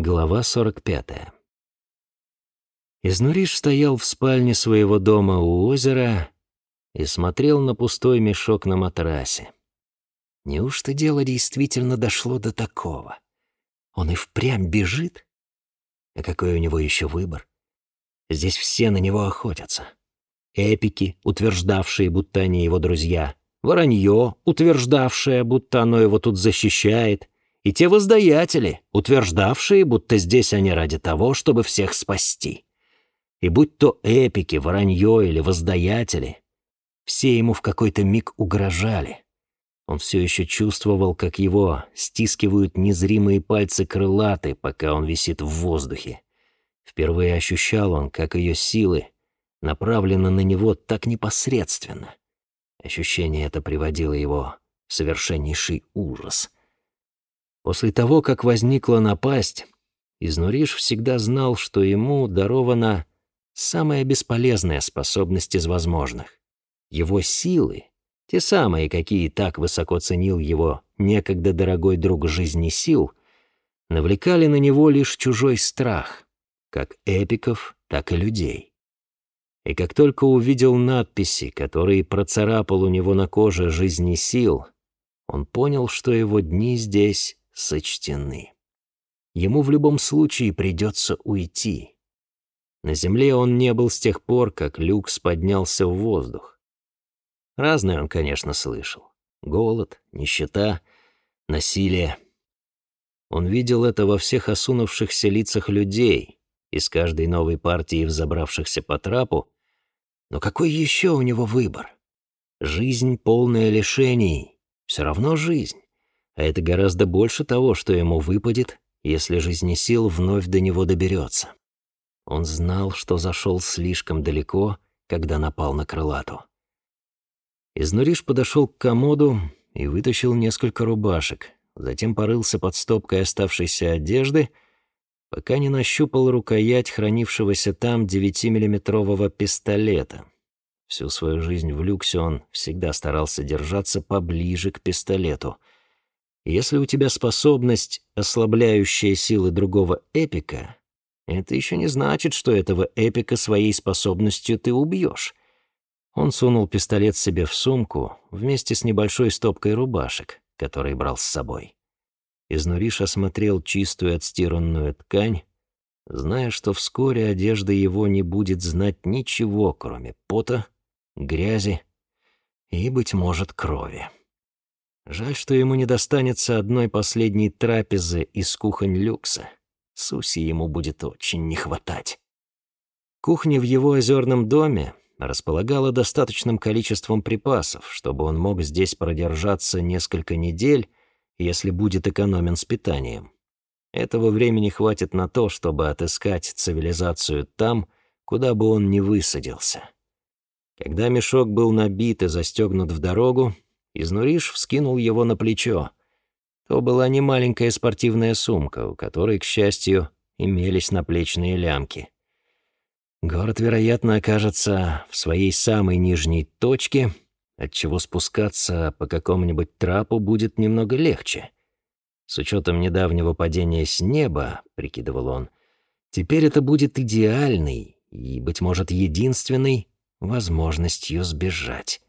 Глава 45. Изнуриш стоял в спальне своего дома у озера и смотрел на пустой мешок на матрасе. Неужто дело действительно дошло до такого? Он и впрямь бежит? А какой у него еще выбор? Здесь все на него охотятся. Эпики, утверждавшие, будто они его друзья. Воронье, утверждавшее, будто оно его тут защищает — и те воздаятели, утверждавшие, будто здесь они ради того, чтобы всех спасти. И будь то эпики, воронье или воздаятели, все ему в какой-то миг угрожали. Он все еще чувствовал, как его стискивают незримые пальцы крылаты, пока он висит в воздухе. Впервые ощущал он, как ее силы направлены на него так непосредственно. Ощущение это приводило его в совершеннейший ужас — После того, как возникла напасть, Изнуриш всегда знал, что ему дарована самая бесполезная способность из возможных. Его силы, те самые, какие так высоко ценил его некогда дорогой друг жизни сил, навлекали на него лишь чужой страх, как эпиков, так и людей. И как только увидел надписи, которые процарапал у него на коже жизни сил, он понял, что его дни здесь сочтены. Ему в любом случае придется уйти. На земле он не был с тех пор, как Люкс поднялся в воздух. Разное он, конечно, слышал. Голод, нищета, насилие. Он видел это во всех осунувшихся лицах людей, из каждой новой партии взобравшихся по трапу. Но какой еще у него выбор? Жизнь, полная лишений, все равно жизнь. А это гораздо больше того, что ему выпадет, если жизнесил вновь до него доберется. Он знал, что зашел слишком далеко, когда напал на крылату. Изнуриш подошел к комоду и вытащил несколько рубашек, затем порылся под стопкой оставшейся одежды, пока не нащупал рукоять хранившегося там 9-миллиметрового пистолета. Всю свою жизнь в люксе он всегда старался держаться поближе к пистолету — если у тебя способность, ослабляющая силы другого эпика, это еще не значит, что этого эпика своей способностью ты убьешь. Он сунул пистолет себе в сумку вместе с небольшой стопкой рубашек, который брал с собой. Изнуриш осмотрел чистую отстиранную ткань, зная, что вскоре одежда его не будет знать ничего, кроме пота, грязи и, быть может, крови. Жаль, что ему не достанется одной последней трапезы из кухонь люкса. Суси ему будет очень не хватать. Кухня в его озерном доме располагала достаточным количеством припасов, чтобы он мог здесь продержаться несколько недель, если будет экономен с питанием. Этого времени хватит на то, чтобы отыскать цивилизацию там, куда бы он ни высадился. Когда мешок был набит и застегнут в дорогу, Изнуриш вскинул его на плечо. То была немаленькая спортивная сумка, у которой, к счастью, имелись наплечные лямки. Город, вероятно, окажется в своей самой нижней точке, отчего спускаться по какому-нибудь трапу будет немного легче. С учетом недавнего падения с неба, прикидывал он, теперь это будет идеальной и, быть может, единственной возможностью сбежать.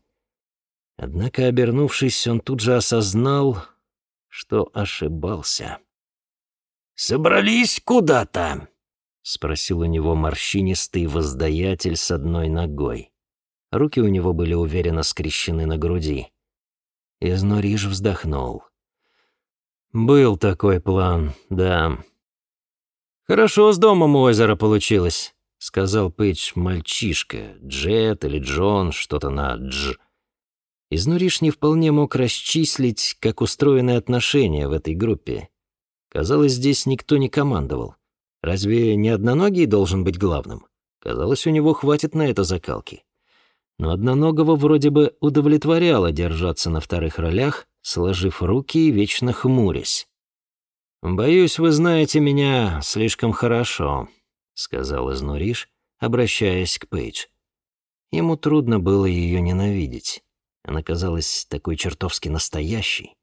Однако, обернувшись, он тут же осознал, что ошибался. «Собрались куда-то?» — спросил у него морщинистый воздаятель с одной ногой. Руки у него были уверенно скрещены на груди. Изнуриш вздохнул. «Был такой план, да». «Хорошо с домом у озера получилось», — сказал Пейдж мальчишка, Джет или Джон, что-то на «дж». Изнуриш не вполне мог расчислить, как устроены отношения в этой группе. Казалось, здесь никто не командовал. Разве не одноногий должен быть главным? Казалось, у него хватит на это закалки. Но одноногого вроде бы удовлетворяло держаться на вторых ролях, сложив руки и вечно хмурясь. «Боюсь, вы знаете меня слишком хорошо», — сказал Изнуриш, обращаясь к Пейдж. Ему трудно было ее ненавидеть. Она казалась такой чертовски настоящей,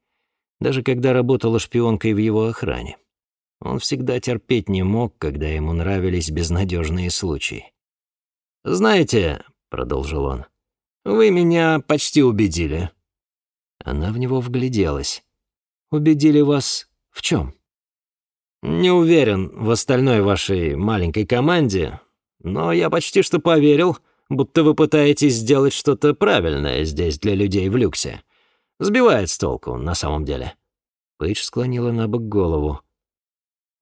даже когда работала шпионкой в его охране. Он всегда терпеть не мог, когда ему нравились безнадежные случаи. «Знаете», — продолжил он, — «вы меня почти убедили». Она в него вгляделась. «Убедили вас в чем? «Не уверен в остальной вашей маленькой команде, но я почти что поверил, будто вы пытаетесь сделать что-то правильное здесь для людей в люксе. Сбивает с толку, на самом деле». Пейдж склонила на бок голову.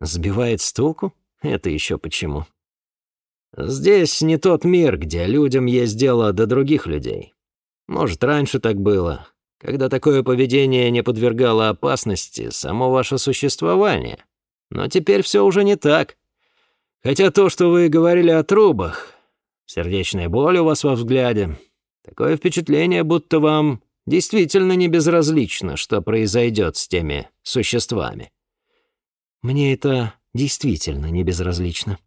«Сбивает с толку? Это еще почему?» «Здесь не тот мир, где людям есть дело до других людей. Может, раньше так было, когда такое поведение не подвергало опасности само ваше существование. Но теперь все уже не так. Хотя то, что вы говорили о трубах, сердечная боль у вас во взгляде, такое впечатление, будто вам действительно не безразлично, что произойдет с теми существами. Мне это действительно не безразлично.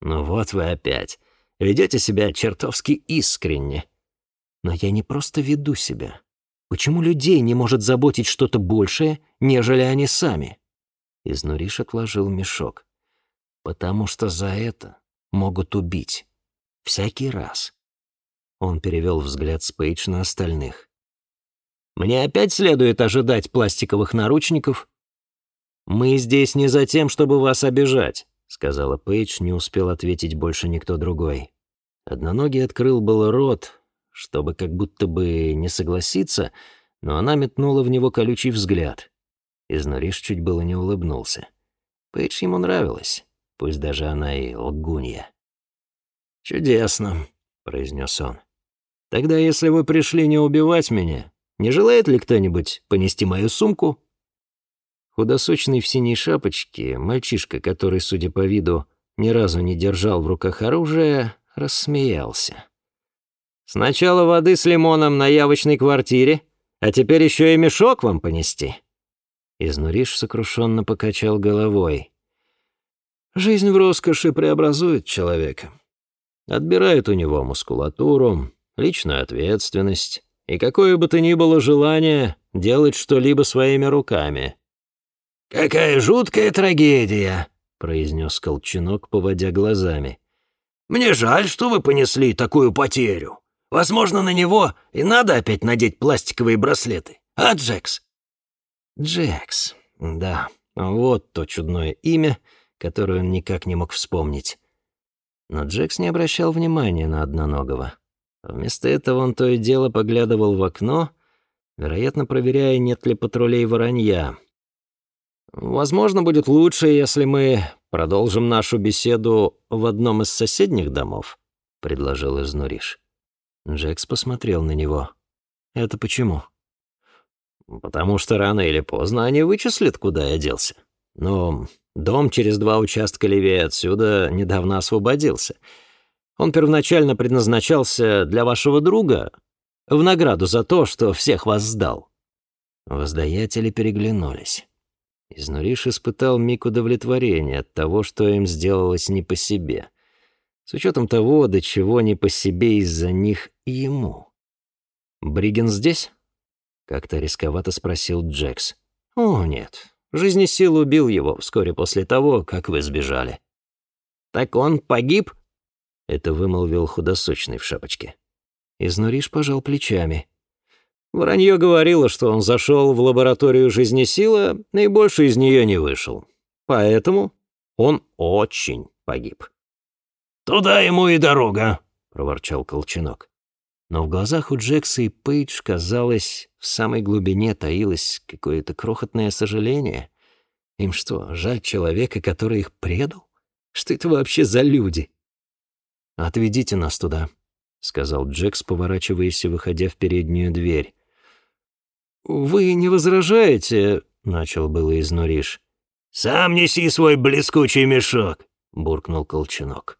Ну вот вы опять. Ведете себя чертовски искренне. Но я не просто веду себя. Почему людей не может заботить что-то большее, нежели они сами? Изнуриш отложил мешок. Потому что за это могут убить. Всякий раз. Он перевел взгляд с Пейдж на остальных. Мне опять следует ожидать пластиковых наручников? Мы здесь не за тем, чтобы вас обижать, сказала Пейдж, не успел ответить больше никто другой. Одноногий открыл было рот, чтобы как будто бы не согласиться, но она метнула в него колючий взгляд. Изнуриш чуть было не улыбнулся. Пейдж ему нравилась, пусть даже она и лгунья. «Чудесно», — произнес он. «Тогда, если вы пришли не убивать меня, не желает ли кто-нибудь понести мою сумку?» Худосочный в синей шапочке, мальчишка, который, судя по виду, ни разу не держал в руках оружие, рассмеялся. «Сначала воды с лимоном на явочной квартире, а теперь еще и мешок вам понести?» Изнуриш сокрушенно покачал головой. «Жизнь в роскоши преобразует человека. Отбирает у него мускулатуру, личную ответственность, и какое бы то ни было желание делать что-либо своими руками. «Какая жуткая трагедия!» — произнес Колченок, поводя глазами. «Мне жаль, что вы понесли такую потерю. Возможно, на него и надо опять надеть пластиковые браслеты. А, Джекс?» «Джекс, да, вот то чудное имя, которое он никак не мог вспомнить». Но Джекс не обращал внимания на одноногого. Вместо этого он то и дело поглядывал в окно, вероятно, проверяя, нет ли патрулей воронья. «Возможно, будет лучше, если мы продолжим нашу беседу в одном из соседних домов», — предложил Изнуриш. Джекс посмотрел на него. «Это почему?» «Потому что рано или поздно они вычислят, куда я делся. Но дом через два участка левее отсюда недавно освободился». Он первоначально предназначался для вашего друга в награду за то, что всех вас сдал». Воздаятели переглянулись. Изнуриш испытал миг удовлетворения от того, что им сделалось не по себе, с учетом того, до чего не по себе из-за них и ему. «Бриген здесь?» — как-то рисковато спросил Джекс. «О, нет. Жизнесил убил его вскоре после того, как вы сбежали». «Так он погиб?» Это вымолвил худосочный в шапочке. Изнуриш пожал плечами. Вранье говорило, что он зашел в лабораторию жизнесила и больше из нее не вышел. Поэтому он очень погиб. «Туда ему и дорога», — проворчал Колченок. Но в глазах у Джекса и Пейдж, казалось, в самой глубине таилось какое-то крохотное сожаление. Им что, жаль человека, который их предал? Что это вообще за люди? «Отведите нас туда», — сказал Джекс, поворачиваясь и выходя в переднюю дверь. «Вы не возражаете?» — начал было изнуриш. «Сам неси свой блескучий мешок», — буркнул Колченок.